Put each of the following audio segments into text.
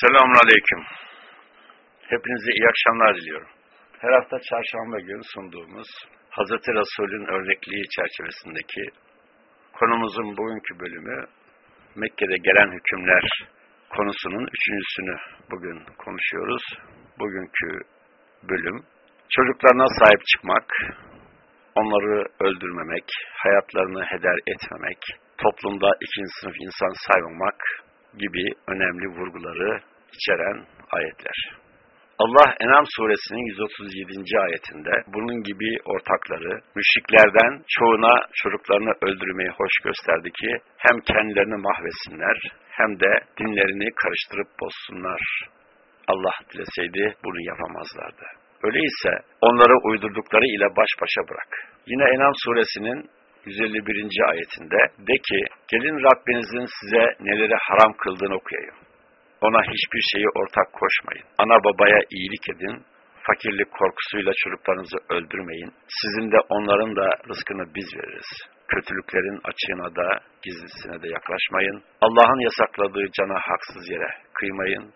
Selamun Aleyküm. Hepinize iyi akşamlar diliyorum. Her hafta çarşamba günü sunduğumuz Hz. Resul'ün örnekliği çerçevesindeki konumuzun bugünkü bölümü Mekke'de gelen hükümler konusunun üçüncüsünü bugün konuşuyoruz. Bugünkü bölüm çocuklarına sahip çıkmak, onları öldürmemek, hayatlarını heder etmemek, toplumda ikinci sınıf insan saymamak gibi önemli vurguları içeren ayetler. Allah Enam suresinin 137. ayetinde bunun gibi ortakları müşriklerden çoğuna çocuklarını öldürmeyi hoş gösterdi ki hem kendilerini mahvetsinler hem de dinlerini karıştırıp bozsunlar. Allah dileseydi bunu yapamazlardı. Öyleyse onları uydurdukları ile baş başa bırak. Yine Enam suresinin 151. ayetinde de ki gelin Rabbinizin size neleri haram kıldığını okuyayım. Ona hiçbir şeyi ortak koşmayın. Ana babaya iyilik edin. Fakirlik korkusuyla çocuklarınızı öldürmeyin. Sizin de onların da rızkını biz veririz. Kötülüklerin açığına da gizlisine de yaklaşmayın. Allah'ın yasakladığı cana haksız yere kıymayın.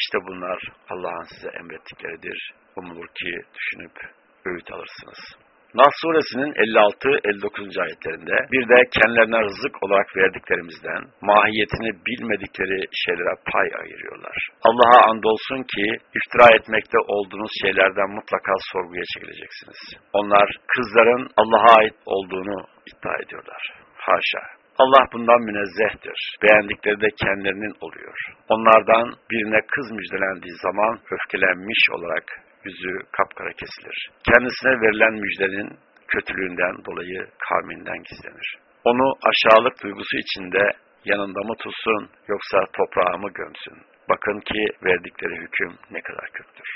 İşte bunlar Allah'ın size emrettikleridir. Umulur ki düşünüp öğüt alırsınız. Nas suresinin 56-59. ayetlerinde bir de kendilerine rızık olarak verdiklerimizden mahiyetini bilmedikleri şeylere pay ayırıyorlar. Allah'a andolsun ki iftira etmekte olduğunuz şeylerden mutlaka sorguya çekileceksiniz. Onlar kızların Allah'a ait olduğunu iddia ediyorlar. Haşa. Allah bundan münezzehtir. Beğendikleri de kendilerinin oluyor. Onlardan birine kız müjdelendiği zaman öfkelenmiş olarak yüzü kapkara kesilir. Kendisine verilen müjdenin kötülüğünden dolayı kavminden gizlenir. Onu aşağılık duygusu içinde yanında mı tutsun yoksa toprağa mı gömsün? Bakın ki verdikleri hüküm ne kadar kötüdür.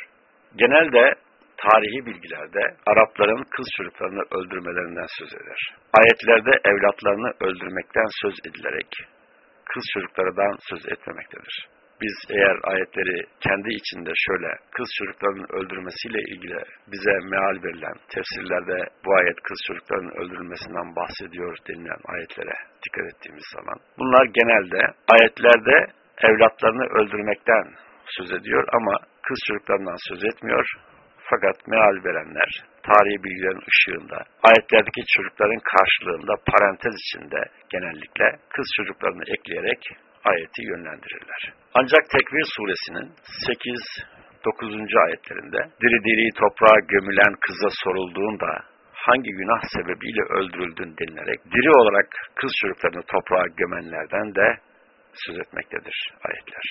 Genelde tarihi bilgilerde Arapların kız çocuklarını öldürmelerinden söz eder. Ayetlerde evlatlarını öldürmekten söz edilerek kız çocuklardan söz etmemektedir biz eğer ayetleri kendi içinde şöyle kız çocuklarının öldürmesiyle ilgili bize meal verilen tefsirlerde bu ayet kız çocuklarının öldürülmesinden bahsediyor denilen ayetlere dikkat ettiğimiz zaman bunlar genelde ayetlerde evlatlarını öldürmekten söz ediyor ama kız çocuklarından söz etmiyor. Fakat meal verenler tarihi bilgilerin ışığında ayetlerdeki çocukların karşılığında parantez içinde genellikle kız çocuklarını ekleyerek ayeti yönlendirirler. Ancak Tekvir suresinin 8 9. ayetlerinde diri diri toprağa gömülen kıza sorulduğunda hangi günah sebebiyle öldürüldün denilerek diri olarak kız çocuklarını toprağa gömenlerden de söz etmektedir ayetler.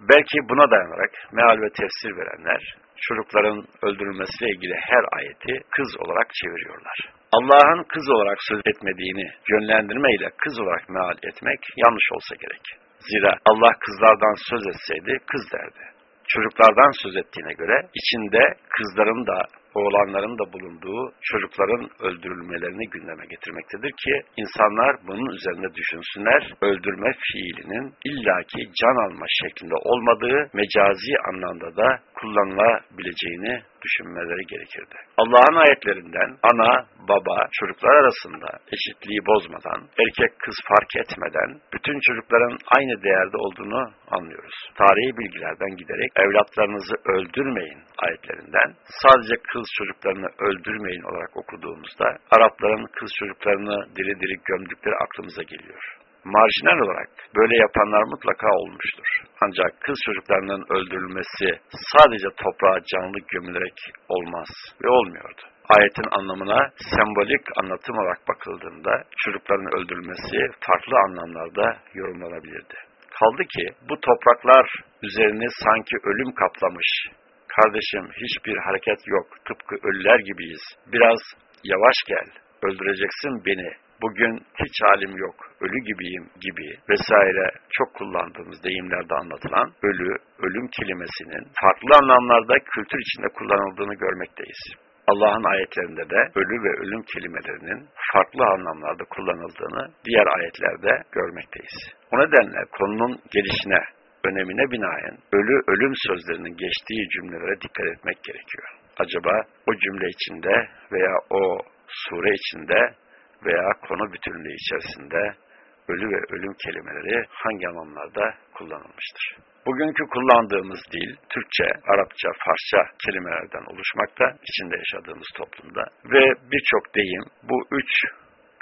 Belki buna dayanarak meal ve tefsir verenler çocukların öldürülmesiyle ilgili her ayeti kız olarak çeviriyorlar. Allah'ın kız olarak söz etmediğini yönlendirmeyle kız olarak meal etmek yanlış olsa gerek. Zira Allah kızlardan söz etseydi kız derdi. Çocuklardan söz ettiğine göre içinde kızların da oğlanların da bulunduğu çocukların öldürülmelerini gündeme getirmektedir ki insanlar bunun üzerinde düşünsünler. Öldürme fiilinin illaki can alma şeklinde olmadığı mecazi anlamda da kullanılabileceğini düşünmeleri gerekirdi. Allah'ın ayetlerinden ana, baba, çocuklar arasında eşitliği bozmadan, erkek kız fark etmeden bütün çocukların aynı değerde olduğunu anlıyoruz. Tarihi bilgilerden giderek evlatlarınızı öldürmeyin ayetlerinden sadece kız çocuklarını öldürmeyin olarak okuduğumuzda Arapların kız çocuklarını diri diri gömdükleri aklımıza geliyor marjinal olarak böyle yapanlar mutlaka olmuştur. Ancak kız çocuklarının öldürülmesi sadece toprağa canlı gömülerek olmaz ve olmuyordu. Ayetin anlamına sembolik anlatım olarak bakıldığında çocukların öldürülmesi farklı anlamlarda yorumlanabilirdi. Kaldı ki bu topraklar üzerini sanki ölüm kaplamış. Kardeşim hiçbir hareket yok, tıpkı ölüler gibiyiz. Biraz yavaş gel, öldüreceksin beni bugün hiç halim yok, ölü gibiyim gibi vesaire çok kullandığımız deyimlerde anlatılan ölü, ölüm kelimesinin farklı anlamlarda kültür içinde kullanıldığını görmekteyiz. Allah'ın ayetlerinde de ölü ve ölüm kelimelerinin farklı anlamlarda kullanıldığını diğer ayetlerde görmekteyiz. O nedenle konunun gelişine, önemine binaen ölü ölüm sözlerinin geçtiği cümlelere dikkat etmek gerekiyor. Acaba o cümle içinde veya o sure içinde veya konu bütünlüğü içerisinde ölü ve ölüm kelimeleri hangi anlamlarda kullanılmıştır? Bugünkü kullandığımız dil Türkçe, Arapça, Farsça kelimelerden oluşmakta içinde yaşadığımız toplumda ve birçok deyim bu üç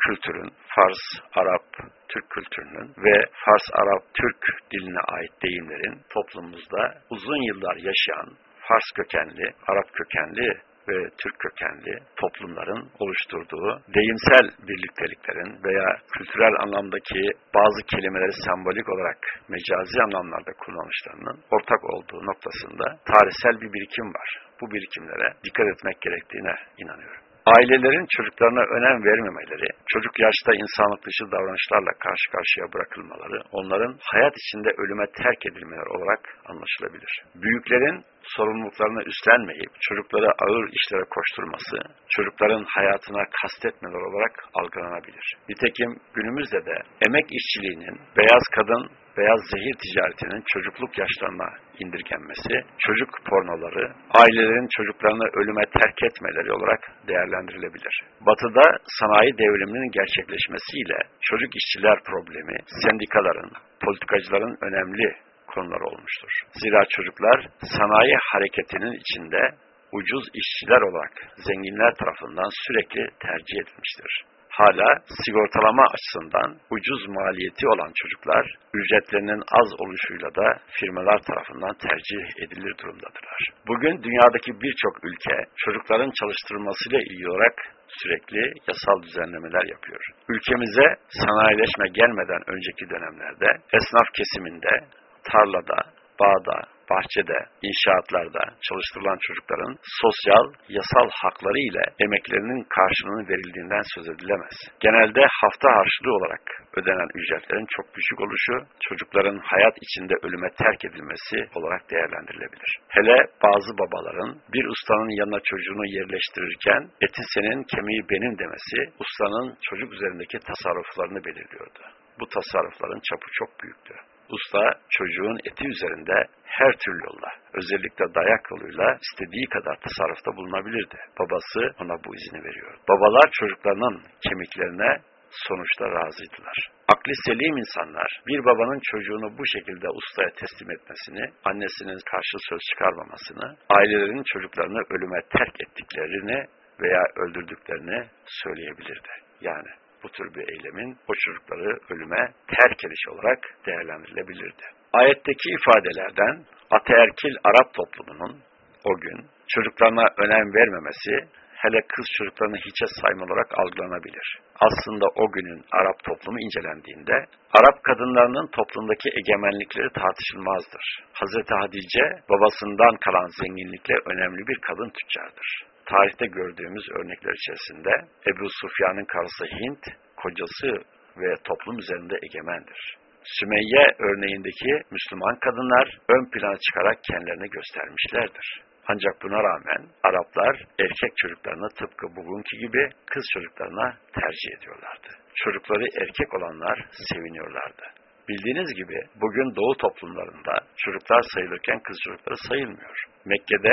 kültürün, Fars, Arap, Türk kültürünün ve Fars, Arap, Türk diline ait deyimlerin toplumumuzda uzun yıllar yaşayan Fars kökenli, Arap kökenli ve Türk kökenli toplumların oluşturduğu deyimsel birlikteliklerin veya kültürel anlamdaki bazı kelimeleri sembolik olarak mecazi anlamlarda kullanışlarının ortak olduğu noktasında tarihsel bir birikim var. Bu birikimlere dikkat etmek gerektiğine inanıyorum. Ailelerin çocuklarına önem vermemeleri, çocuk yaşta insanlık dışı davranışlarla karşı karşıya bırakılmaları, onların hayat içinde ölüme terk edilmeler olarak anlaşılabilir. Büyüklerin sorumluluklarını üstlenmeyip çocukları ağır işlere koşturması, çocukların hayatına kastetmeler olarak algılanabilir. Nitekim günümüzde de emek işçiliğinin beyaz kadın beyaz zehir ticaretinin çocukluk yaşlarına indirgenmesi, çocuk pornoları, ailelerin çocuklarını ölüme terk etmeleri olarak değerlendirilebilir. Batı'da sanayi devriminin gerçekleşmesiyle çocuk işçiler problemi, sendikaların, politikacıların önemli konuları olmuştur. Zira çocuklar sanayi hareketinin içinde ucuz işçiler olarak zenginler tarafından sürekli tercih edilmiştir hala sigortalama açısından ucuz maliyeti olan çocuklar ücretlerinin az oluşuyla da firmalar tarafından tercih edilir durumdadırlar. Bugün dünyadaki birçok ülke çocukların çalıştırılmasıyla ilgili olarak sürekli yasal düzenlemeler yapıyor. Ülkemize sanayileşme gelmeden önceki dönemlerde esnaf kesiminde tarlada, bağda, bahçede, inşaatlarda çalıştırılan çocukların sosyal, yasal hakları ile emeklerinin karşılığını verildiğinden söz edilemez. Genelde hafta harçlığı olarak ödenen ücretlerin çok düşük oluşu, çocukların hayat içinde ölüme terk edilmesi olarak değerlendirilebilir. Hele bazı babaların bir ustanın yanına çocuğunu yerleştirirken eti senin, kemiği benim demesi ustanın çocuk üzerindeki tasarruflarını belirliyordu. Bu tasarrufların çapı çok büyüktü. Usta çocuğun eti üzerinde her türlü yolla, özellikle dayak yoluyla istediği kadar tasarrufta bulunabilirdi. Babası ona bu izini veriyor. Babalar çocuklarının kemiklerine sonuçta razıydılar. Akli selim insanlar bir babanın çocuğunu bu şekilde ustaya teslim etmesini, annesinin karşı söz çıkarmamasını, ailelerin çocuklarını ölüme terk ettiklerini veya öldürdüklerini söyleyebilirdi. Yani bu tür bir eylemin o çocukları ölüme terk ediş olarak değerlendirilebilirdi. Ayetteki ifadelerden ataerkil Arap toplumunun o gün çocuklarına önem vermemesi hele kız çocuklarını hiçe sayma olarak algılanabilir. Aslında o günün Arap toplumu incelendiğinde Arap kadınlarının toplumdaki egemenlikleri tartışılmazdır. Hazreti Hatice babasından kalan zenginlikle önemli bir kadın tüccardır tarihte gördüğümüz örnekler içerisinde Ebu Sufyan'ın karısı Hint, kocası ve toplum üzerinde egemendir. Sümeyye örneğindeki Müslüman kadınlar ön plana çıkarak kendilerini göstermişlerdir. Ancak buna rağmen Araplar erkek çocuklarını tıpkı bugünkü gibi kız çocuklarına tercih ediyorlardı. Çocukları erkek olanlar seviniyorlardı. Bildiğiniz gibi bugün doğu toplumlarında çocuklar sayılırken kız çocukları sayılmıyor. Mekke'de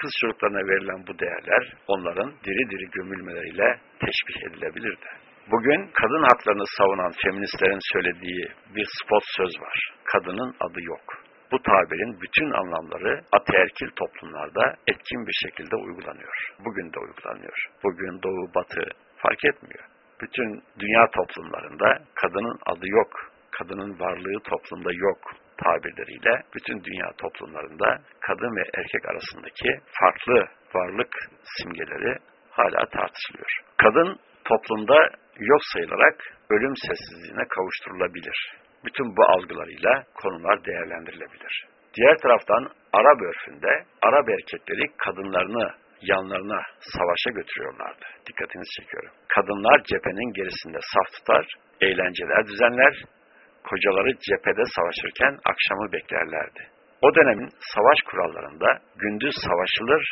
kız çocuklarına verilen bu değerler onların diri diri gömülmeleriyle teşbih edilebilirdi. Bugün kadın haklarını savunan feministlerin söylediği bir spot söz var. Kadının adı yok. Bu tabirin bütün anlamları ataerkil toplumlarda etkin bir şekilde uygulanıyor. Bugün de uygulanıyor. Bugün doğu batı fark etmiyor. Bütün dünya toplumlarında kadının adı yok. Kadının varlığı toplumda yok tabirleriyle bütün dünya toplumlarında kadın ve erkek arasındaki farklı varlık simgeleri hala tartışılıyor. Kadın toplumda yok sayılarak ölüm sessizliğine kavuşturulabilir. Bütün bu algılarıyla konular değerlendirilebilir. Diğer taraftan Arap örfünde Arap erkekleri kadınlarını yanlarına savaşa götürüyorlardı. Dikkatinizi çekiyorum. Kadınlar cephenin gerisinde saf tutar, eğlenceler düzenler, kocaları cephede savaşırken akşamı beklerlerdi. O dönemin savaş kurallarında gündüz savaşılır,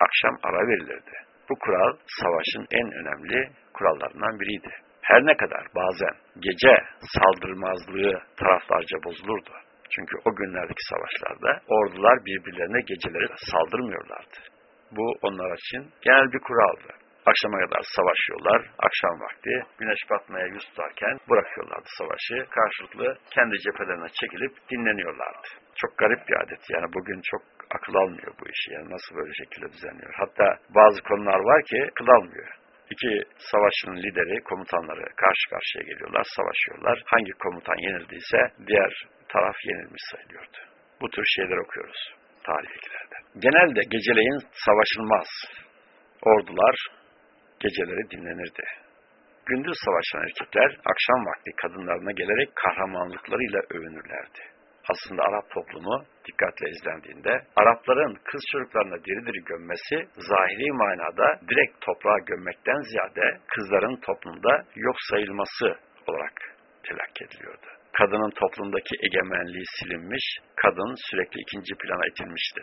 akşam ara verilirdi. Bu kural savaşın en önemli kurallarından biriydi. Her ne kadar bazen gece saldırmazlığı taraflarca bozulurdu. Çünkü o günlerdeki savaşlarda ordular birbirlerine geceleri saldırmıyorlardı. Bu onlar için genel bir kuraldı. Akşama kadar savaşıyorlar. Akşam vakti güneş batmaya yüz tutarken bırakıyorlardı savaşı. Karşılıklı kendi cephelerine çekilip dinleniyorlardı. Çok garip bir adet. Yani bugün çok akıl almıyor bu işi. Yani nasıl böyle şekilde düzenliyor. Hatta bazı konular var ki akıl almıyor. İki savaşın lideri, komutanları karşı karşıya geliyorlar, savaşıyorlar. Hangi komutan yenildiyse diğer taraf yenilmiş sayılıyordu. Bu tür şeyler okuyoruz tarih bilgilerde. Genelde geceleyin savaşılmaz. Ordular geceleri dinlenirdi. Gündüz savaşan erkekler akşam vakti kadınlarına gelerek kahramanlıklarıyla övünürlerdi. Aslında Arap toplumu dikkatle izlendiğinde Arapların kız çocuklarına diri diri gömmesi zahiri manada direkt toprağa gömmekten ziyade kızların toplumda yok sayılması olarak telakki ediliyordu. Kadının toplumdaki egemenliği silinmiş, kadın sürekli ikinci plana itilmişti.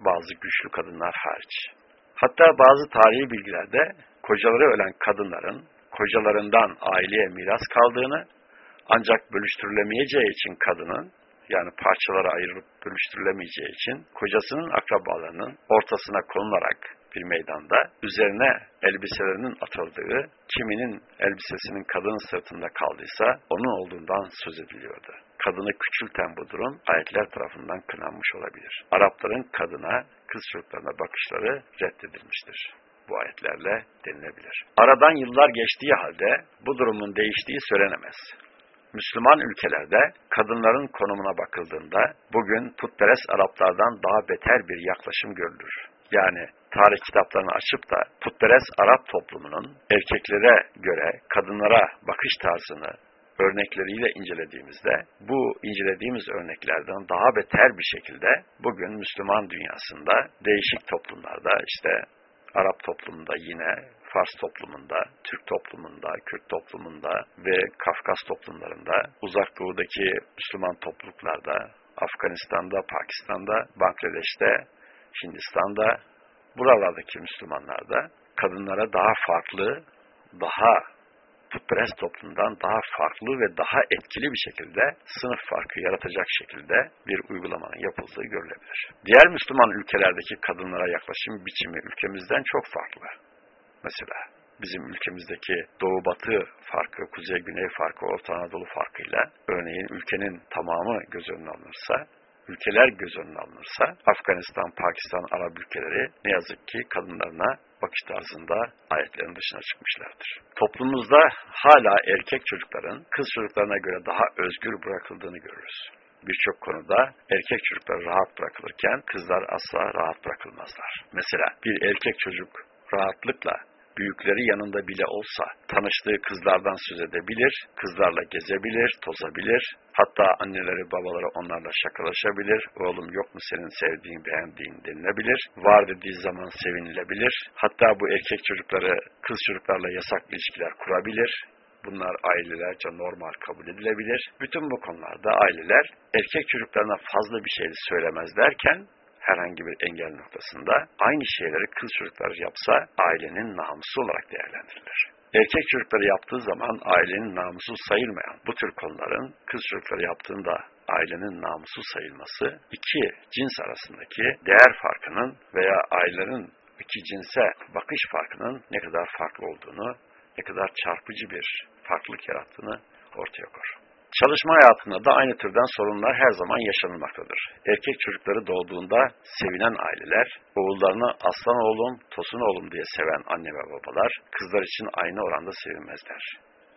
Bazı güçlü kadınlar hariç. Hatta bazı tarihi bilgilerde kocaları ölen kadınların kocalarından aileye miras kaldığını ancak bölüştürülemeyeceği için kadının yani parçalara ayrılıp bölüştürülemeyeceği için kocasının akrabalarının ortasına konularak bir meydanda üzerine elbiselerinin atıldığı, kiminin elbisesinin kadının sırtında kaldıysa onun olduğundan söz ediliyordu. Kadını küçülten bu durum ayetler tarafından kınanmış olabilir. Arapların kadına, kız çocuklarına bakışları reddedilmiştir bu ayetlerle denilebilir. Aradan yıllar geçtiği halde bu durumun değiştiği söylenemez. Müslüman ülkelerde kadınların konumuna bakıldığında bugün putperest Araplardan daha beter bir yaklaşım görülür. Yani tarih kitaplarını açıp da putperest Arap toplumunun erkeklere göre kadınlara bakış tarzını örnekleriyle incelediğimizde bu incelediğimiz örneklerden daha beter bir şekilde bugün Müslüman dünyasında değişik toplumlarda işte Arap toplumunda yine Fars toplumunda, Türk toplumunda, Kürt toplumunda ve Kafkas toplumlarında, uzak doğudaki Müslüman topluluklarda, Afganistan'da, Pakistan'da, Bangladeş'te, Hindistan'da, buralardaki Müslümanlarda kadınlara daha farklı, daha putperest toplumdan daha farklı ve daha etkili bir şekilde sınıf farkı yaratacak şekilde bir uygulamanın yapıldığı görülebilir. Diğer Müslüman ülkelerdeki kadınlara yaklaşım biçimi ülkemizden çok farklı. Mesela bizim ülkemizdeki doğu-batı farkı, kuzey-güney farkı, Orta Anadolu farkıyla örneğin ülkenin tamamı göz önüne alınırsa, ülkeler göz önüne alınırsa Afganistan, Pakistan, Arap ülkeleri ne yazık ki kadınlarına bakış tarzında ayetlerin dışına çıkmışlardır. Toplumumuzda hala erkek çocukların kız çocuklarına göre daha özgür bırakıldığını görürüz. Birçok konuda erkek çocuklar rahat bırakılırken kızlar asla rahat bırakılmazlar. Mesela bir erkek çocuk rahatlıkla büyükleri yanında bile olsa tanıştığı kızlardan söz edebilir, kızlarla gezebilir, tozabilir, hatta anneleri babaları onlarla şakalaşabilir, oğlum yok mu senin sevdiğin beğendiğin denilebilir, var dediği zaman sevinilebilir, hatta bu erkek çocukları kız çocuklarla yasak ilişkiler kurabilir, Bunlar ailelerce normal kabul edilebilir. Bütün bu konularda aileler erkek çocuklarına fazla bir şey söylemez derken herhangi bir engel noktasında aynı şeyleri kız çocukları yapsa ailenin namusu olarak değerlendirilir. Erkek çocukları yaptığı zaman ailenin namusu sayılmayan bu tür konuların kız çocukları yaptığında ailenin namusu sayılması iki cins arasındaki değer farkının veya ailelerin iki cinse bakış farkının ne kadar farklı olduğunu, ne kadar çarpıcı bir farklılık yarattığını ortaya koyar. Çalışma hayatında da aynı türden sorunlar her zaman yaşanılmaktadır. Erkek çocukları doğduğunda sevinen aileler, oğullarını aslan oğlum, tosun oğlum diye seven anne ve babalar, kızlar için aynı oranda sevinmezler.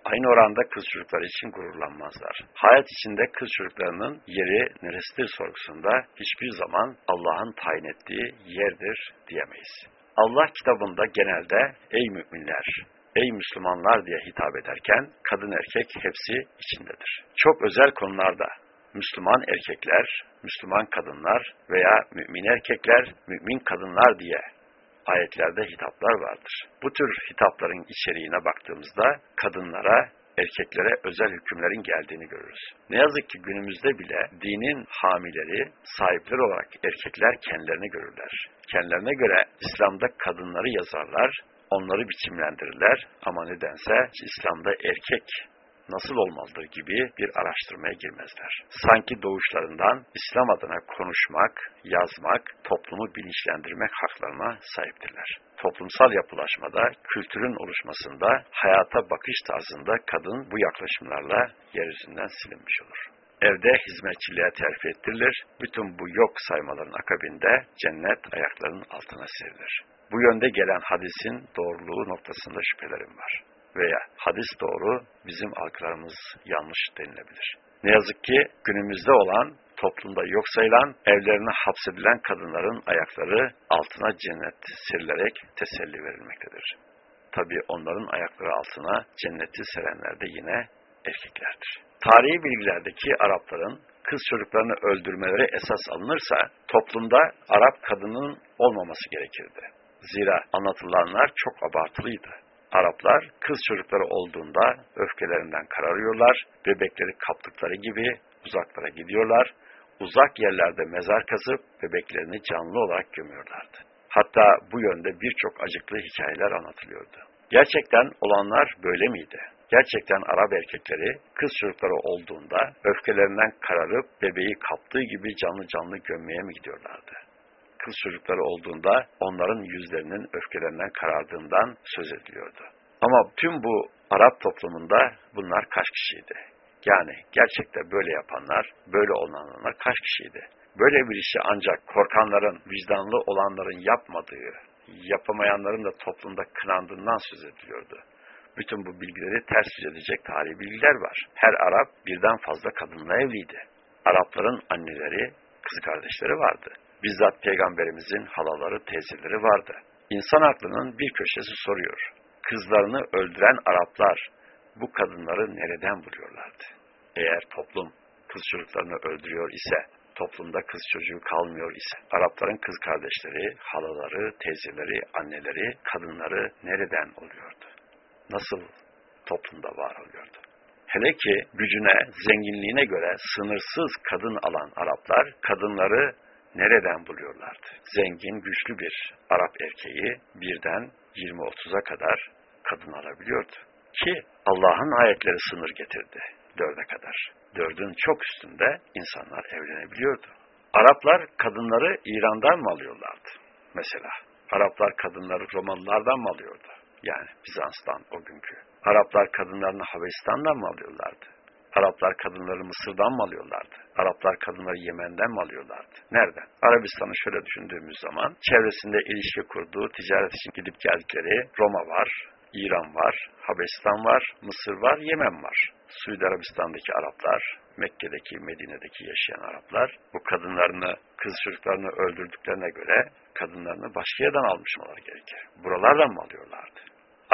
Aynı oranda kız çocukları için gururlanmazlar. Hayat içinde kız çocuklarının yeri neresidir sorgusunda hiçbir zaman Allah'ın tayin ettiği yerdir diyemeyiz. Allah kitabında genelde ey müminler, ey Müslümanlar diye hitap ederken kadın erkek hepsi içindedir. Çok özel konularda Müslüman erkekler, Müslüman kadınlar veya mümin erkekler, mümin kadınlar diye ayetlerde hitaplar vardır. Bu tür hitapların içeriğine baktığımızda kadınlara, erkeklere özel hükümlerin geldiğini görürüz. Ne yazık ki günümüzde bile dinin hamileri, sahipleri olarak erkekler kendilerini görürler. Kendilerine göre İslam'da kadınları yazarlar, onları biçimlendirirler ama nedense İslam'da erkek nasıl olmalıdır gibi bir araştırmaya girmezler. Sanki doğuşlarından İslam adına konuşmak, yazmak, toplumu bilinçlendirmek haklarına sahiptirler. Toplumsal yapılaşmada, kültürün oluşmasında, hayata bakış tarzında kadın bu yaklaşımlarla yeryüzünden silinmiş olur evde hizmetçiliğe terfi ettirilir. Bütün bu yok saymaların akabinde cennet ayaklarının altına serilir. Bu yönde gelen hadisin doğruluğu noktasında şüphelerim var. Veya hadis doğru, bizim algılarımız yanlış denilebilir. Ne yazık ki günümüzde olan, toplumda yok sayılan, evlerine hapsedilen kadınların ayakları altına cennet serilerek teselli verilmektedir. Tabi onların ayakları altına cenneti serenler de yine erkeklerdir. Tarihi bilgilerdeki Arapların kız çocuklarını öldürmeleri esas alınırsa toplumda Arap kadının olmaması gerekirdi. Zira anlatılanlar çok abartılıydı. Araplar kız çocukları olduğunda öfkelerinden kararıyorlar, bebekleri kaptıkları gibi uzaklara gidiyorlar, uzak yerlerde mezar kazıp bebeklerini canlı olarak gömüyorlardı. Hatta bu yönde birçok acıklı hikayeler anlatılıyordu. Gerçekten olanlar böyle miydi? Gerçekten Arap erkekleri kız çocukları olduğunda öfkelerinden kararıp bebeği kaptığı gibi canlı canlı gömmeye mi gidiyorlardı? Kız çocukları olduğunda onların yüzlerinin öfkelerinden karardığından söz ediliyordu. Ama tüm bu Arap toplumunda bunlar kaç kişiydi? Yani gerçekte böyle yapanlar, böyle olanlar kaç kişiydi? Böyle bir işi ancak korkanların, vicdanlı olanların yapmadığı, yapamayanların da toplumda kınandığından söz ediliyordu. Bütün bu bilgileri ters yüz edecek tarihi bilgiler var. Her Arap birden fazla kadınla evliydi. Arapların anneleri, kız kardeşleri vardı. Bizzat peygamberimizin halaları, teyzeleri vardı. İnsan aklının bir köşesi soruyor. Kızlarını öldüren Araplar bu kadınları nereden buluyorlardı? Eğer toplum kız çocuklarını öldürüyor ise, toplumda kız çocuğu kalmıyor ise, Arapların kız kardeşleri, halaları, teyzeleri, anneleri, kadınları nereden oluyordu? Nasıl toplumda var oluyordu? Hele ki gücüne, zenginliğine göre sınırsız kadın alan Araplar, kadınları nereden buluyorlardı? Zengin, güçlü bir Arap erkeği birden 20-30'a kadar kadın alabiliyordu. Ki Allah'ın ayetleri sınır getirdi dörde kadar. Dördün çok üstünde insanlar evlenebiliyordu. Araplar kadınları İran'dan mı alıyorlardı? Mesela Araplar kadınları Romalılardan mı alıyordu? Yani Bizans'tan o günkü. Araplar kadınlarını Habeşistan'dan mı alıyorlardı? Araplar kadınları Mısır'dan mı alıyorlardı? Araplar kadınları Yemen'den mi alıyorlardı? Nereden? Arabistan'ı şöyle düşündüğümüz zaman çevresinde ilişki kurduğu, ticaret için gidip geldikleri Roma var, İran var, Habeşistan var, Mısır var, Yemen var. Suudi Arabistan'daki Araplar, Mekke'deki, Medine'deki yaşayan Araplar bu kadınlarını, kız çocuklarını öldürdüklerine göre kadınlarını başka yerden almış olmaları gerekir. Buralardan mı alıyorlardı?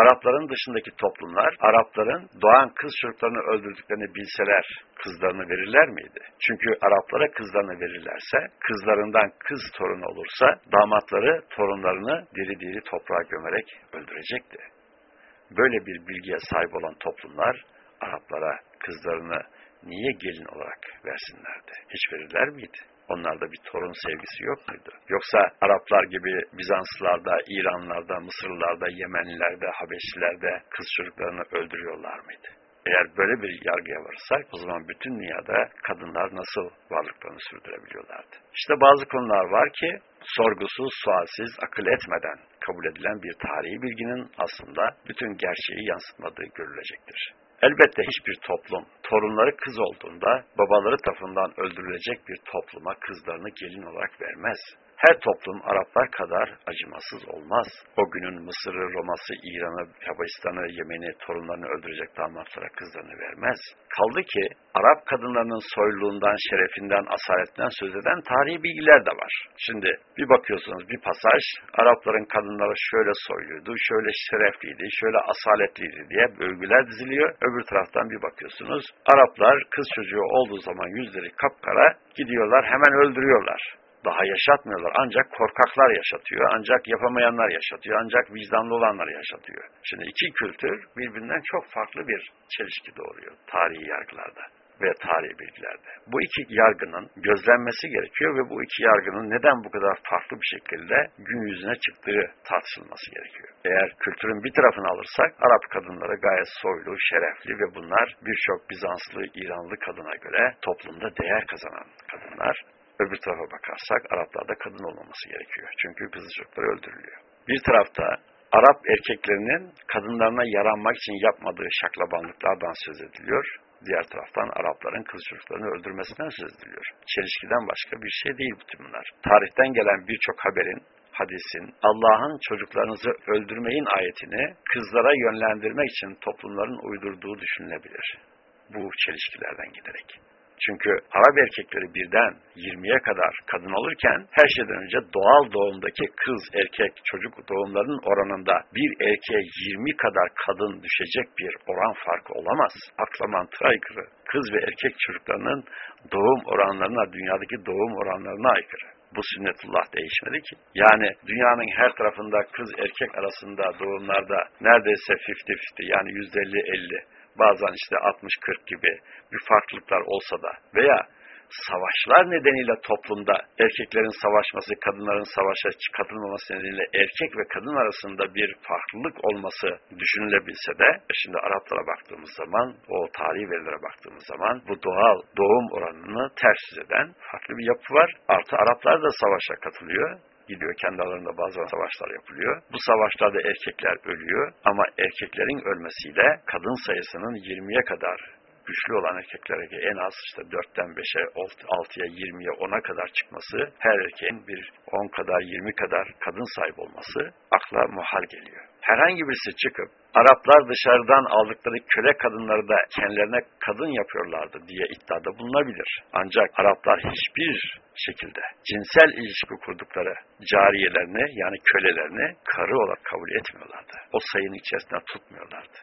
Arapların dışındaki toplumlar, Arapların doğan kız çocuklarını öldürdüklerini bilseler kızlarını verirler miydi? Çünkü Araplara kızlarını verirlerse, kızlarından kız torunu olursa, damatları torunlarını diri diri toprağa gömerek öldürecekti. Böyle bir bilgiye sahip olan toplumlar, Araplara kızlarını niye gelin olarak versinlerdi? Hiç verirler miydi? Onlarda bir torun sevgisi yok muydu? Yoksa Araplar gibi Bizanslılarda, İranlılarda, Mısırlılarda, Yemenlilerde, Habeşlilerde kız çocuklarını öldürüyorlar mıydı? Eğer böyle bir yargıya varırsak o zaman bütün dünyada kadınlar nasıl varlıklarını sürdürebiliyorlardı? İşte bazı konular var ki sorgusuz, sualsiz, akıl etmeden kabul edilen bir tarihi bilginin aslında bütün gerçeği yansıtmadığı görülecektir. Elbette hiçbir toplum torunları kız olduğunda babaları tarafından öldürülecek bir topluma kızlarını gelin olarak vermez. Her toplum Araplar kadar acımasız olmaz. O günün Mısır'ı, Roma'sı, İran'ı, Habeşistan'ı, Yemen'i, torunlarını öldürecek damatlara kızlarını vermez. Kaldı ki Arap kadınlarının soyluluğundan, şerefinden, asaletinden söz eden tarihi bilgiler de var. Şimdi bir bakıyorsunuz bir pasaj, Arapların kadınları şöyle soyluydu, şöyle şerefliydi, şöyle asaletliydi diye övgüler diziliyor. Öbür taraftan bir bakıyorsunuz, Araplar kız çocuğu olduğu zaman yüzleri kapkara gidiyorlar hemen öldürüyorlar daha yaşatmıyorlar. Ancak korkaklar yaşatıyor, ancak yapamayanlar yaşatıyor, ancak vicdanlı olanlar yaşatıyor. Şimdi iki kültür birbirinden çok farklı bir çelişki doğuruyor tarihi yargılarda. ve tarihi bilgilerde. Bu iki yargının gözlenmesi gerekiyor ve bu iki yargının neden bu kadar farklı bir şekilde gün yüzüne çıktığı tartışılması gerekiyor. Eğer kültürün bir tarafını alırsak Arap kadınları gayet soylu, şerefli ve bunlar birçok Bizanslı, İranlı kadına göre toplumda değer kazanan kadınlar. Öbür tarafa bakarsak Araplarda kadın olmaması gerekiyor. Çünkü kızı çocukları öldürülüyor. Bir tarafta Arap erkeklerinin kadınlarına yaranmak için yapmadığı şaklabanlıklardan söz ediliyor. Diğer taraftan Arapların kız çocuklarını öldürmesinden söz ediliyor. Çelişkiden başka bir şey değil bütün bunlar. Tarihten gelen birçok haberin, hadisin, Allah'ın çocuklarınızı öldürmeyin ayetini kızlara yönlendirmek için toplumların uydurduğu düşünülebilir. Bu çelişkilerden giderek. Çünkü Arap erkekleri birden 20'ye kadar kadın olurken her şeyden önce doğal doğumdaki kız erkek çocuk doğumlarının oranında bir erkeğe 20 kadar kadın düşecek bir oran farkı olamaz. Akla mantığa aykırı. Kız ve erkek çocuklarının doğum oranlarına, dünyadaki doğum oranlarına aykırı. Bu sünnetullah değişmedi ki. Yani dünyanın her tarafında kız erkek arasında doğumlarda neredeyse 50-50 yani %50-50 bazen işte 60-40 gibi bir farklılıklar olsa da veya savaşlar nedeniyle toplumda erkeklerin savaşması, kadınların savaşa katılmaması nedeniyle erkek ve kadın arasında bir farklılık olması düşünülebilse de şimdi Araplara baktığımız zaman, o tarihi verilere baktığımız zaman bu doğal doğum oranını ters eden farklı bir yapı var. Artı Araplar da savaşa katılıyor gidiyor. Kendi aralarında bazı savaşlar yapılıyor. Bu savaşlarda erkekler ölüyor ama erkeklerin ölmesiyle kadın sayısının 20'ye kadar güçlü olan erkeklere en az işte 4'ten 5'e, 6'ya, 20'ye, 10'a kadar çıkması, her erkeğin bir 10 kadar, 20 kadar kadın sahip olması akla muhal geliyor. Herhangi birisi çıkıp Araplar dışarıdan aldıkları köle kadınları da kendilerine kadın yapıyorlardı diye iddiada bulunabilir. Ancak Araplar hiçbir şekilde cinsel ilişki kurdukları cariyelerini yani kölelerini karı olarak kabul etmiyorlardı. O sayının içerisinde tutmuyorlardı.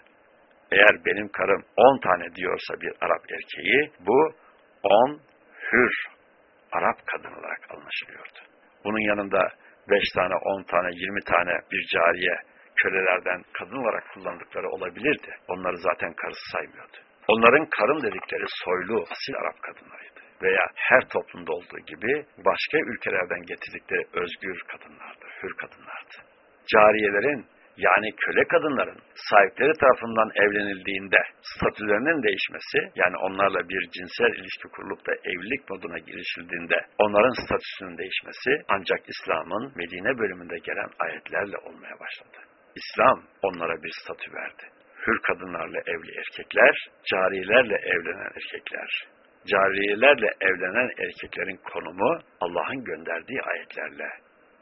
Eğer benim karım 10 tane diyorsa bir Arap erkeği bu 10 hür Arap kadın olarak anlaşılıyordu. Bunun yanında 5 tane, 10 tane, 20 tane bir cariye kölelerden kadın olarak kullandıkları olabilirdi. Onları zaten karısı saymıyordu. Onların karım dedikleri soylu, asil Arap kadınlarıydı. Veya her toplumda olduğu gibi başka ülkelerden getirdikleri özgür kadınlardı, hür kadınlardı. Cariyelerin yani köle kadınların sahipleri tarafından evlenildiğinde statülerinin değişmesi, yani onlarla bir cinsel ilişki kurulup da evlilik moduna girişildiğinde onların statüsünün değişmesi ancak İslam'ın Medine bölümünde gelen ayetlerle olmaya başladı. İslam onlara bir statü verdi. Hür kadınlarla evli erkekler, cariyelerle evlenen erkekler. Cariyelerle evlenen erkeklerin konumu Allah'ın gönderdiği ayetlerle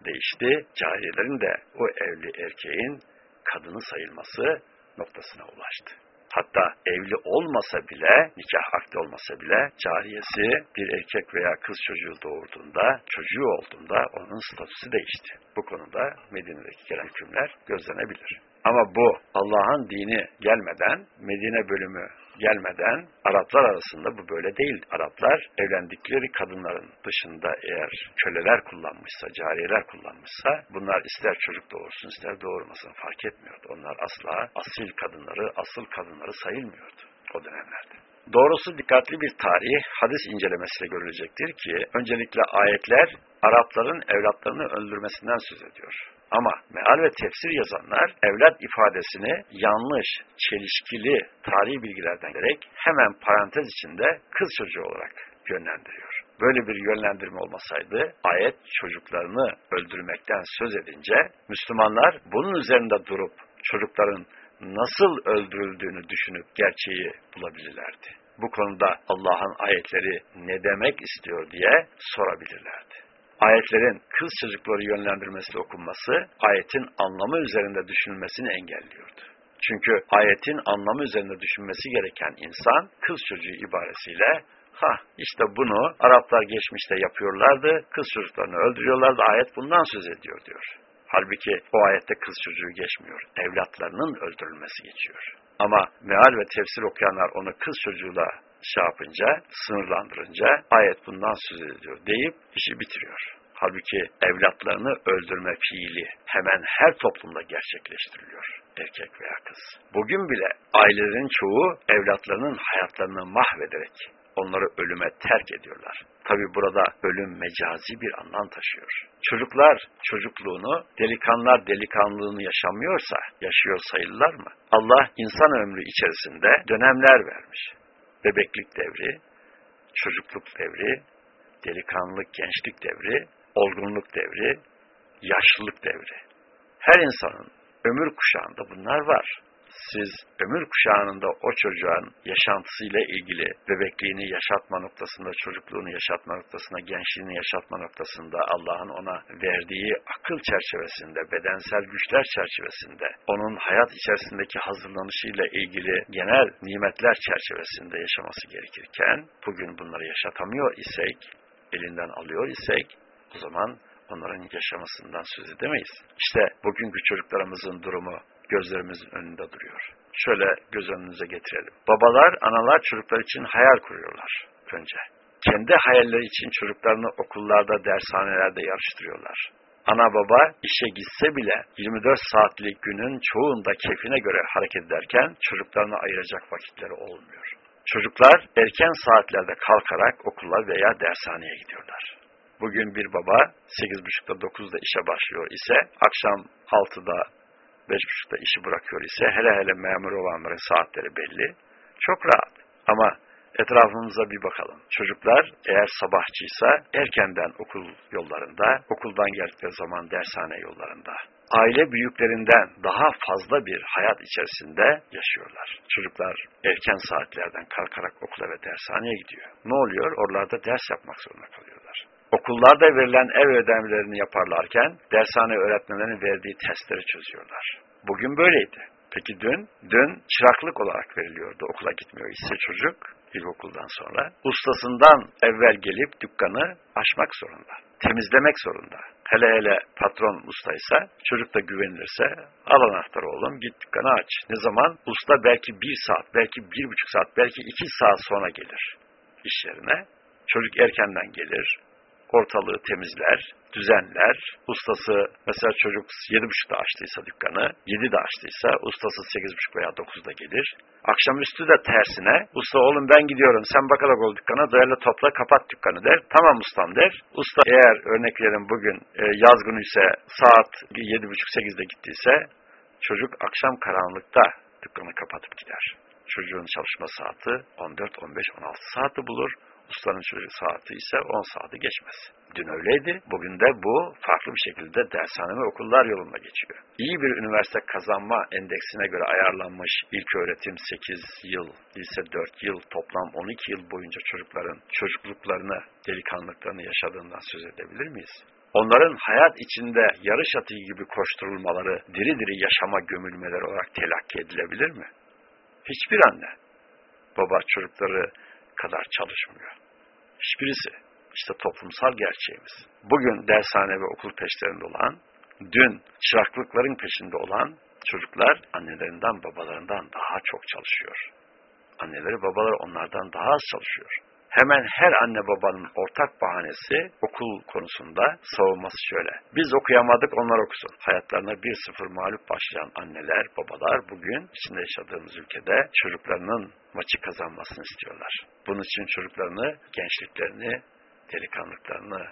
değişti. Cariyelerin de o evli erkeğin kadını sayılması noktasına ulaştı. Hatta evli olmasa bile, nikah akdi olmasa bile cariyesi bir erkek veya kız çocuğu doğurduğunda, çocuğu olduğunda onun statüsü değişti. Bu konuda Medine'deki gelen hükümler gözlenebilir. Ama bu Allah'ın dini gelmeden, Medine bölümü gelmeden Araplar arasında bu böyle değil. Araplar evlendikleri kadınların dışında eğer köleler kullanmışsa, cariyeler kullanmışsa bunlar ister çocuk doğursun ister doğurmasın fark etmiyordu. Onlar asla asil kadınları, asıl kadınları sayılmıyordu o dönemlerde. Doğrusu dikkatli bir tarih, hadis incelemesiyle görülecektir ki öncelikle ayetler Arapların evlatlarını öldürmesinden söz ediyor. Ama meal ve tefsir yazanlar evlat ifadesini yanlış, çelişkili tarihi bilgilerden gerek hemen parantez içinde kız çocuğu olarak yönlendiriyor. Böyle bir yönlendirme olmasaydı ayet çocuklarını öldürmekten söz edince Müslümanlar bunun üzerinde durup çocukların nasıl öldürüldüğünü düşünüp gerçeği bulabilirlerdi. Bu konuda Allah'ın ayetleri ne demek istiyor diye sorabilirlerdi. Ayetlerin kız çocukları yönlendirmesiyle okunması, ayetin anlamı üzerinde düşünülmesini engelliyordu. Çünkü ayetin anlamı üzerinde düşünmesi gereken insan, kız çocuğu ibaresiyle, ha işte bunu Araplar geçmişte yapıyorlardı, kız çocuklarını öldürüyorlardı, ayet bundan söz ediyor diyor. Halbuki o ayette kız çocuğu geçmiyor, evlatlarının öldürülmesi geçiyor. Ama meal ve tefsir okuyanlar onu kız çocuğuyla şey yapınca, sınırlandırınca ayet bundan söz ediyor deyip işi bitiriyor. Halbuki evlatlarını öldürme fiili hemen her toplumda gerçekleştiriliyor. Erkek veya kız. Bugün bile ailelerin çoğu evlatlarının hayatlarını mahvederek onları ölüme terk ediyorlar. Tabi burada ölüm mecazi bir anlam taşıyor. Çocuklar çocukluğunu, delikanlılar delikanlılığını yaşamıyorsa yaşıyor sayılırlar mı? Allah insan ömrü içerisinde dönemler vermiş. Bebeklik devri, çocukluk devri, delikanlılık, gençlik devri, olgunluk devri, yaşlılık devri. Her insanın ömür kuşağında bunlar var. Siz ömür kuşağında o çocuğun yaşantısıyla ilgili bebekliğini yaşatma noktasında, çocukluğunu yaşatma noktasında, gençliğini yaşatma noktasında Allah'ın ona verdiği akıl çerçevesinde, bedensel güçler çerçevesinde, onun hayat içerisindeki hazırlanışıyla ilgili genel nimetler çerçevesinde yaşaması gerekirken, bugün bunları yaşatamıyor isek, elinden alıyor isek, o zaman onların yaşamasından söz edemeyiz. İşte bugünkü çocuklarımızın durumu gözlerimizin önünde duruyor. Şöyle göz önünüze getirelim. Babalar, analar çocuklar için hayal kuruyorlar önce. Kendi hayalleri için çocuklarını okullarda, dershanelerde yarıştırıyorlar. Ana baba işe gitse bile 24 saatlik günün çoğunda keyfine göre hareket ederken çocuklarına ayıracak vakitleri olmuyor. Çocuklar erken saatlerde kalkarak okula veya dershaneye gidiyorlar. Bugün bir baba 8.30'da 9'da işe başlıyor ise akşam 6'da 5.30'da işi bırakıyor ise hele hele memur olanların saatleri belli. Çok rahat. Ama etrafımıza bir bakalım. Çocuklar eğer sabahçıysa erkenden okul yollarında, okuldan geldikleri zaman dershane yollarında. Aile büyüklerinden daha fazla bir hayat içerisinde yaşıyorlar. Çocuklar erken saatlerden kalkarak okula ve dershaneye gidiyor. Ne oluyor? Oralarda ders yapmak zorunda kalıyorlar. Okullarda verilen ev ödevlerini yaparlarken dershane öğretmenlerinin verdiği testleri çözüyorlar. Bugün böyleydi. Peki dün? Dün çıraklık olarak veriliyordu. Okula gitmiyor ise çocuk ilkokuldan sonra. Ustasından evvel gelip dükkanı açmak zorunda. Temizlemek zorunda. Hele hele patron ustaysa, çocuk da güvenilirse, al anahtarı oğlum git dükkanı aç. Ne zaman? Usta belki bir saat, belki bir buçuk saat, belki iki saat sonra gelir iş yerine. Çocuk erkenden gelir, ortalığı temizler, düzenler. Ustası mesela çocuk 7.30'da açtıysa dükkanı, 7'de açtıysa ustası 8.30 veya 9'da gelir. Akşamüstü de tersine usta oğlum ben gidiyorum sen bakarak ol dükkana doyarlı topla kapat dükkanı der. Tamam ustam der. Usta eğer örnek verelim bugün e, yaz günü ise saat 7.30-8'de gittiyse çocuk akşam karanlıkta dükkanı kapatıp gider. Çocuğun çalışma saati 14, 15, 16 saati bulur. Ustanın saati ise 10 saati geçmez. Dün öyleydi. Bugün de bu farklı bir şekilde dershane ve okullar yolunda geçiyor. İyi bir üniversite kazanma endeksine göre ayarlanmış ilk öğretim 8 yıl, lise 4 yıl, toplam 12 yıl boyunca çocukların çocukluklarını, delikanlıklarını yaşadığından söz edebilir miyiz? Onların hayat içinde yarış atı gibi koşturulmaları, diri diri yaşama gömülmeleri olarak telakki edilebilir mi? Hiçbir anne, baba çocukları kadar çalışmıyor. Hiçbirisi. İşte toplumsal gerçeğimiz. Bugün dershane ve okul peşlerinde olan, dün çıraklıkların peşinde olan çocuklar annelerinden babalarından daha çok çalışıyor. Anneleri babaları onlardan daha az çalışıyor. Hemen her anne babanın ortak bahanesi okul konusunda savunması şöyle. Biz okuyamadık onlar okusun. Hayatlarına 1-0 mağlup başlayan anneler, babalar bugün içinde yaşadığımız ülkede çocuklarının maçı kazanmasını istiyorlar. Bunun için çocuklarını, gençliklerini, delikanlıklarını,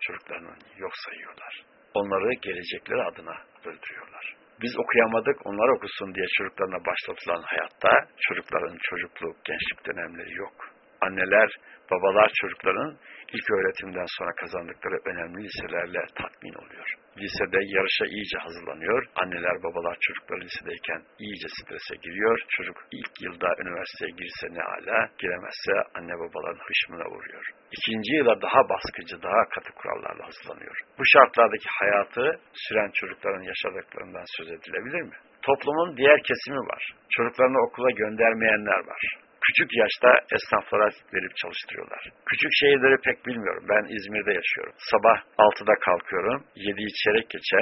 çocuklarının yok sayıyorlar. Onları gelecekleri adına öldürüyorlar. Biz okuyamadık, onlar okusun diye çocuklarına başlatılan hayatta çocukların çocukluk, gençlik dönemleri yok. Anneler, babalar çocukların ilk öğretimden sonra kazandıkları önemli liselerle tatmin oluyor. Lisede yarışa iyice hazırlanıyor. Anneler, babalar çocukları lisedeyken iyice strese giriyor. Çocuk ilk yılda üniversiteye girse ne ala, giremezse anne babaların hışmına vuruyor. İkinci yıla daha baskıcı, daha katı kurallarla hazırlanıyor. Bu şartlardaki hayatı süren çocukların yaşadıklarından söz edilebilir mi? Toplumun diğer kesimi var. Çocuklarını okula göndermeyenler var küçük yaşta esnaflara verip çalıştırıyorlar. Küçük şehirleri pek bilmiyorum. Ben İzmir'de yaşıyorum. Sabah 6'da kalkıyorum. 7'yi çeyrek geçe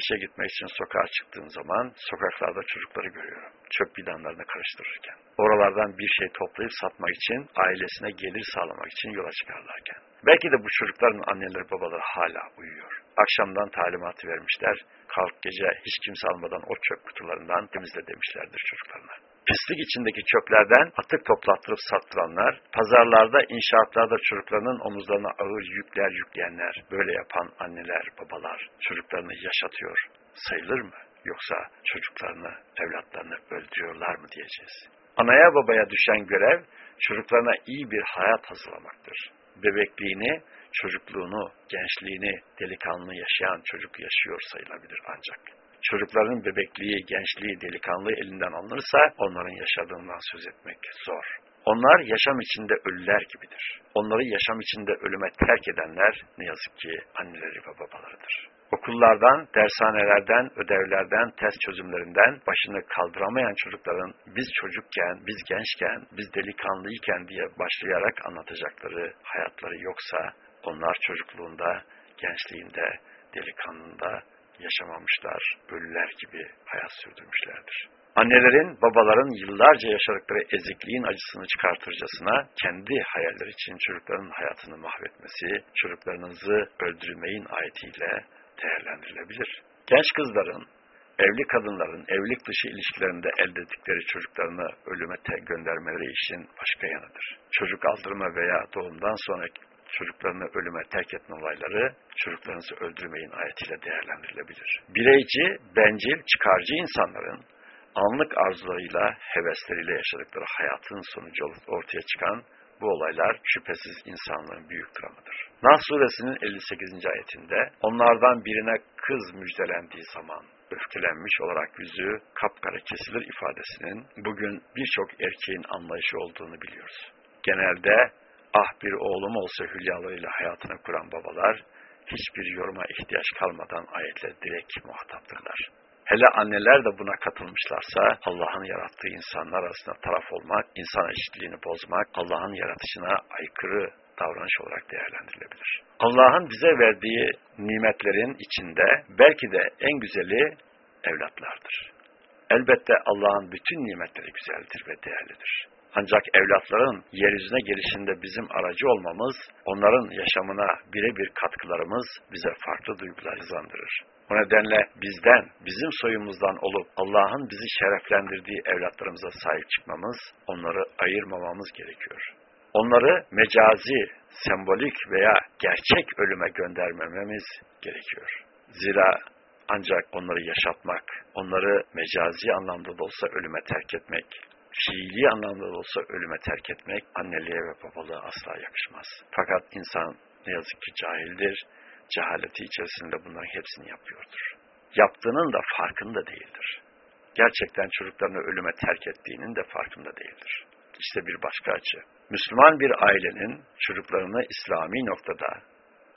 işe gitmek için sokağa çıktığım zaman sokaklarda çocukları görüyorum. Çöp bidonlarını karıştırırken. Oralardan bir şey toplayıp satmak için, ailesine gelir sağlamak için yola çıkarlarken. Belki de bu çocukların anneleri babaları hala uyuyor. Akşamdan talimatı vermişler. Kalk gece hiç kimse almadan o çöp kutularından temizle demişlerdir çocuklarına. Pislik içindeki çöplerden atık toplattırıp sattıranlar, pazarlarda, inşaatlarda çocuklarının omuzlarına ağır yükler yükleyenler, böyle yapan anneler, babalar çocuklarını yaşatıyor sayılır mı? Yoksa çocuklarını, evlatlarını öldürüyorlar mı diyeceğiz. Anaya babaya düşen görev çocuklarına iyi bir hayat hazırlamaktır. Bebekliğini, çocukluğunu, gençliğini, delikanlı yaşayan çocuk yaşıyor sayılabilir ancak. Çocukların bebekliği, gençliği, delikanlı elinden alınırsa onların yaşadığından söz etmek zor. Onlar yaşam içinde ölüler gibidir. Onları yaşam içinde ölüme terk edenler ne yazık ki anneleri ve babalarıdır. Okullardan, dershanelerden, ödevlerden, test çözümlerinden başını kaldıramayan çocukların biz çocukken, biz gençken, biz delikanlıyken diye başlayarak anlatacakları hayatları yoksa onlar çocukluğunda, gençliğinde, delikanlında yaşamamışlar, ölüler gibi hayat sürdürmüşlerdir. Annelerin, babaların yıllarca yaşadıkları ezikliğin acısını çıkartırcasına kendi hayaller için çocukların hayatını mahvetmesi, çocuklarınızı öldürmeyin ayetiyle değerlendirilebilir. Genç kızların, evli kadınların evlilik dışı ilişkilerinde elde ettikleri çocuklarını ölüme göndermeleri işin başka yanıdır. Çocuk aldırma veya doğumdan sonraki çocuklarını ölüme terk etme olayları çocuklarınızı öldürmeyin ayetiyle değerlendirilebilir. Bireyci, bencil, çıkarcı insanların anlık arzularıyla, hevesleriyle yaşadıkları hayatın sonucu ortaya çıkan bu olaylar şüphesiz insanlığın büyük dramıdır. Nas suresinin 58. ayetinde onlardan birine kız müjdelendiği zaman öfkelenmiş olarak yüzü kapkara kesilir ifadesinin bugün birçok erkeğin anlayışı olduğunu biliyoruz. Genelde ah bir oğlum olsa hülyalarıyla hayatını kuran babalar hiçbir yoruma ihtiyaç kalmadan ayetle direkt muhataptırlar. Hele anneler de buna katılmışlarsa Allah'ın yarattığı insanlar arasında taraf olmak, insan eşitliğini bozmak, Allah'ın yaratışına aykırı davranış olarak değerlendirilebilir. Allah'ın bize verdiği nimetlerin içinde belki de en güzeli evlatlardır. Elbette Allah'ın bütün nimetleri güzeldir ve değerlidir. Ancak evlatların yeryüzüne gelişinde bizim aracı olmamız, onların yaşamına birebir katkılarımız bize farklı duygular hizandırır. O nedenle bizden, bizim soyumuzdan olup Allah'ın bizi şereflendirdiği evlatlarımıza sahip çıkmamız, onları ayırmamamız gerekiyor. Onları mecazi, sembolik veya gerçek ölüme göndermememiz gerekiyor. Zira ancak onları yaşatmak, onları mecazi anlamda da olsa ölüme terk etmek, fiili anlamda da olsa ölüme terk etmek anneliğe ve babalığa asla yakışmaz. Fakat insan ne yazık ki cahildir, cehaleti içerisinde bunların hepsini yapıyordur. Yaptığının da farkında değildir. Gerçekten çocuklarını ölüme terk ettiğinin de farkında değildir. İşte bir başka açı. Müslüman bir ailenin çocuklarını İslami noktada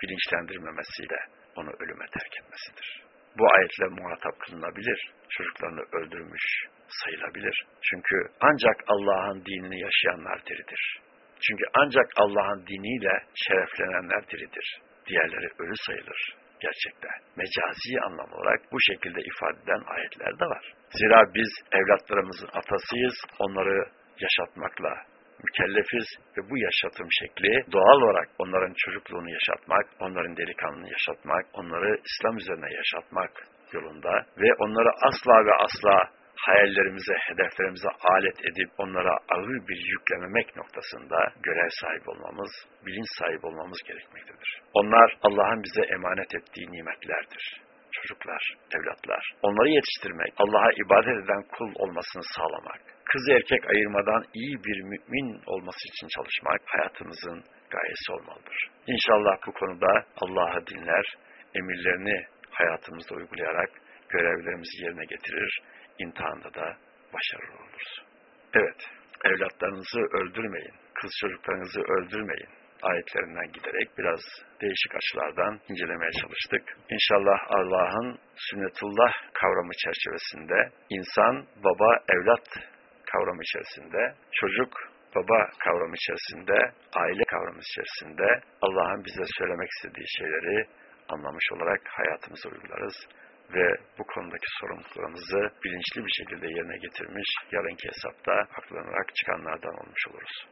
bilinçlendirmemesiyle onu ölüme terk etmesidir. Bu ayetle muhatap kılınabilir, çocuklarını öldürmüş sayılabilir. Çünkü ancak Allah'ın dinini yaşayanlar diridir. Çünkü ancak Allah'ın diniyle şereflenenler diridir. Diğerleri ölü sayılır gerçekte. Mecazi anlam olarak bu şekilde ifade eden ayetler de var. Zira biz evlatlarımızın atasıyız, onları yaşatmakla mükellefiz ve bu yaşatım şekli doğal olarak onların çocukluğunu yaşatmak, onların delikanlılığını yaşatmak, onları İslam üzerine yaşatmak yolunda ve onları asla ve asla hayallerimize, hedeflerimize alet edip onlara ağır bir yüklememek noktasında görev sahibi olmamız, bilinç sahibi olmamız gerekmektedir. Onlar Allah'ın bize emanet ettiği nimetlerdir. Çocuklar, evlatlar. Onları yetiştirmek, Allah'a ibadet eden kul olmasını sağlamak, kız erkek ayırmadan iyi bir mümin olması için çalışmak hayatımızın gayesi olmalıdır. İnşallah bu konuda Allah'ı dinler, emirlerini hayatımızda uygulayarak görevlerimizi yerine getirir, imtihanda da başarılı oluruz. Evet, evlatlarınızı öldürmeyin, kız çocuklarınızı öldürmeyin ayetlerinden giderek biraz değişik açılardan incelemeye çalıştık. İnşallah Allah'ın sünnetullah kavramı çerçevesinde insan, baba, evlat kavramı içerisinde, çocuk, baba kavramı içerisinde, aile kavramı içerisinde Allah'ın bize söylemek istediği şeyleri anlamış olarak hayatımıza uygularız ve bu konudaki sorumluluklarımızı bilinçli bir şekilde yerine getirmiş, yarınki hesapta aklanarak çıkanlardan olmuş oluruz.